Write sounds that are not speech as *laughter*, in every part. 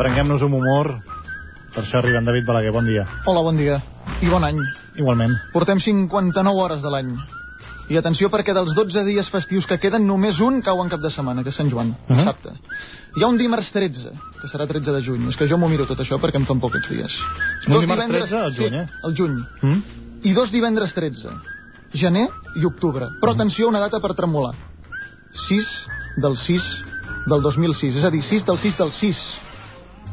Prenguem-nos un humor. Per això arriba en David Balaguer. Bon dia. Hola, bon dia. I bon any. Igualment. Portem 59 hores de l'any. I atenció perquè dels 12 dies festius que queden, només un cau en cap de setmana, que és Sant Joan, Mhm. dissabte. Hi ha un dimarts 13, que serà 13 de juny. És que jo m'ho miro tot això perquè em fan por aquests dies. Un Dos dimarts divendres- 13 al juny, sí, eh? al juny. Mm? I dos divendres 13. Gener i octubre. Però atenció, una data per tremolar. 6 del 6 del 2006. És a dir, 6 del 6 del 6.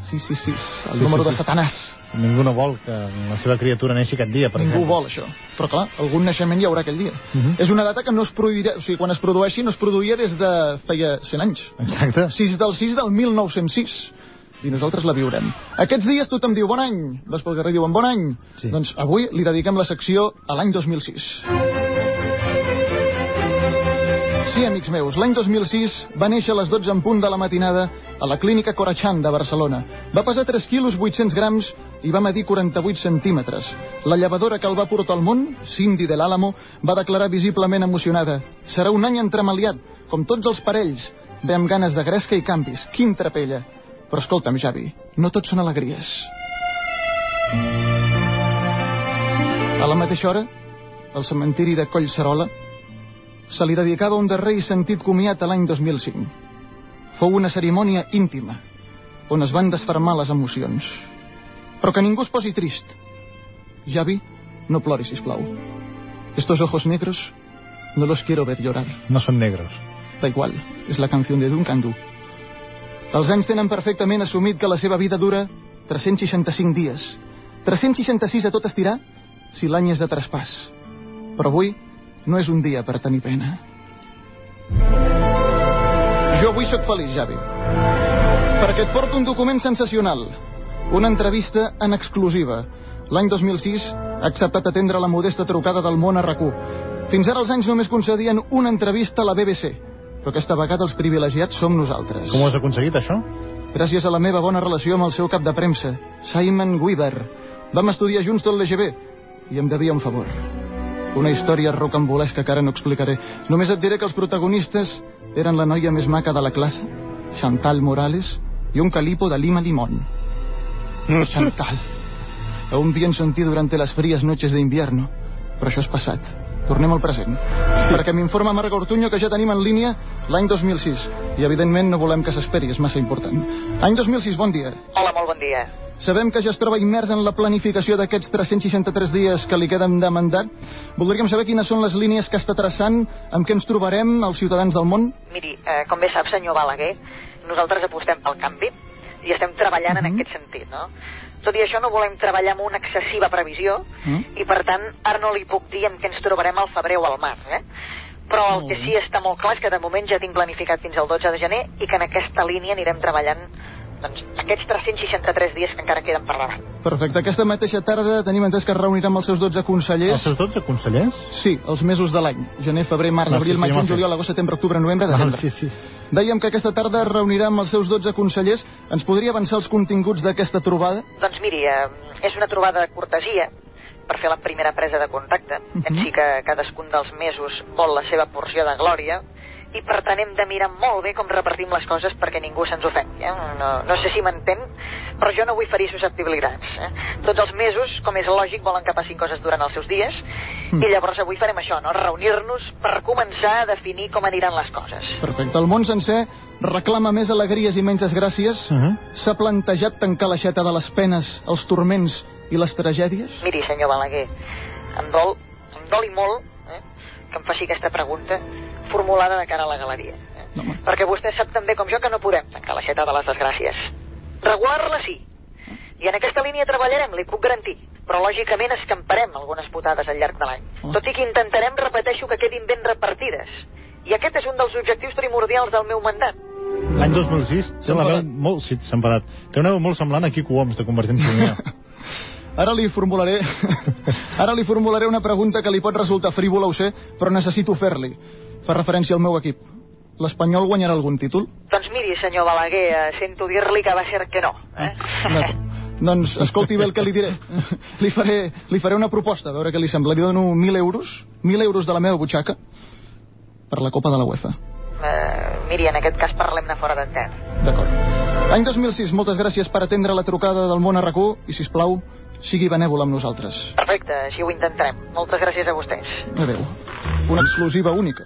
666, el Sí, número sí, de sí. Satanàs. Ningú no vol que la seva criatura neixi aquest dia, per Ningú exemple. vol això. Però clar, algun naixement hi haurà aquell dia. Mhm. És una data que no es produirà... O sigui, quan es produeixi no es produïa des de feia 100 anys. Exacte. 6 del 6 del 1906. I nosaltres la viurem. Aquests dies tothom diu bon any. Vas pel carrer diuen bon any. Sí. Doncs avui li dediquem la secció a l'any 2006. Sí, amics meus, l'any 2006 va néixer a les 12 en punt de la matinada a la clínica Corachan de Barcelona. Va pesar 3 quilos 800 grams i va medir 48 centímetres. La llevadora que el va portar al món, Cindy de l'Àlamo, va declarar visiblement emocionada. Serà un any entremaliat, com tots els parells. Ve amb ganes de gresca i canvis. Quin trapella. Però escolta'm, Javi, no tot són alegries. A la mateixa hora, al cementiri de Collserola, se li dedicava un darrer i sentit comiat a l'any 2005. Fou una cerimònia íntima, on es van desfermar les emocions. Però que ningú es posi trist. Javi, no ploris, sisplau. Estos ojos negros no los quiero ver llorar. No són negros. Da igual, és la canció de Duncan Du. Els anys tenen perfectament assumit que la seva vida dura 365 dies. 366 a tot estirar si l'any és de traspàs. Però avui no és un dia per tenir pena. Jo avui sóc feliç, Javi. Perquè et porto un document sensacional. Una entrevista en exclusiva. L'any 2006 ha acceptat atendre la modesta trucada del món a rac Fins ara els anys només concedien una entrevista a la BBC. Però aquesta vegada els privilegiats som nosaltres. Com ho has aconseguit, això? Gràcies a la meva bona relació amb el seu cap de premsa, Simon Weaver. Vam estudiar junts tot l'EGB i em devia un favor. Una història rocambolesca que ara no explicaré. Només et diré que els protagonistes eren la noia més maca de la classe, Chantal Morales, i un calipo de Lima Limón. *laughs* Chantal. Aún pienso en ti durante las frías noches de invierno, però això és passat. Tornem al present. Sí. Perquè m'informa Marc Ortuño que ja tenim en línia l'any 2006. I evidentment no volem que s'esperi, és massa important. Any 2006, bon dia. Hola, molt bon dia. Sabem que ja es troba immers en la planificació d'aquests 363 dies que li queden de mandat. Voldríem saber quines són les línies que està traçant, amb què ens trobarem els ciutadans del món. Miri, eh, com bé sap, senyor Balaguer, nosaltres apostem pel canvi i estem treballant uh -huh. en aquest sentit, no? Tot i això no volem treballar amb una excessiva previsió Mm. i, per tant, ara no li puc dir amb què ens trobarem al febrer o al març, eh? Però el que sí està molt clar és que de moment ja tinc planificat fins al 12 de gener i que en aquesta línia anirem treballant doncs, aquests 363 dies que encara queden per davant. Perfecte. Aquesta mateixa tarda tenim entès que es reunirà amb els seus 12 consellers. Els seus 12 consellers? Sí, els mesos de l'any. Gener, febrer, març, No, sí, abril, sí, maig, ja m'ho juny, juliol, agost, setembre, octubre, novembre, desembre. Ah, sí, sí. Dèiem que aquesta tarda es reunirà amb els seus 12 consellers. Ens podria avançar els continguts d'aquesta trobada? Doncs miri, eh, és una trobada de cortesia per fer la primera presa de contacte. Mhm. En sí que cadascun dels mesos vol la seva porció de glòria i per tant hem de mirar molt bé com repartim les coses perquè ningú se'ns ofengui. Eh? No, no sé si m'entén, però jo no vull ferir susceptibilitats. Eh? Tots els mesos, com és lògic, volen que passin coses durant els seus dies Mm. i llavors avui farem això, no? reunir-nos per començar a definir com aniran les coses. Perfecte. El món sencer reclama més alegries i menys desgràcies. Uh -huh. S'ha plantejat tancar l'aixeta de les penes, els turments i les tragèdies? Miri, senyor Balaguer, em dol, em dol i molt eh, que em faci aquesta pregunta formulada de cara a la galeria. Eh? No. Perquè vostè sap també com jo que no podem tancar l'aixeta de les desgràcies. Regular-la sí. I en aquesta línia treballarem, li puc garantir. Però lògicament escamparem algunes putades al llarg de l'any. Oh. Tot i que intentarem, repeteixo, que quedin ben repartides. I aquest és un dels objectius primordials del meu mandat. L'any 2006 té la veu molt... Sí, s'ha enfadat. Té una veu molt semblant a Quico Homs, de Convergència i Unió. *laughs* Ara li formularé *laughs* ara li formularé una pregunta que li pot resultar frívola, ho sé, però necessito fer-li. Fa referència al meu equip. L'Espanyol guanyarà algun títol? Doncs miri, senyor Balaguer, eh, sento dir-li que va ser que no. Eh? D'acord. Doncs escolti bé el que li diré. *laughs* Li faré, li faré una proposta, a veure què li sembla. Li dono 1.000 euros, 1.000 euros de la meva butxaca, per la Copa de la UEFA. Eh, miri, en aquest cas parlem-ne fora d'antena. D'acord. Any 2006, moltes gràcies per atendre la trucada del món a rac i, si plau, sigui benèvol amb nosaltres. Perfecte, així ho intentarem. Moltes gràcies a vostès. Adéu. Una exclusiva única.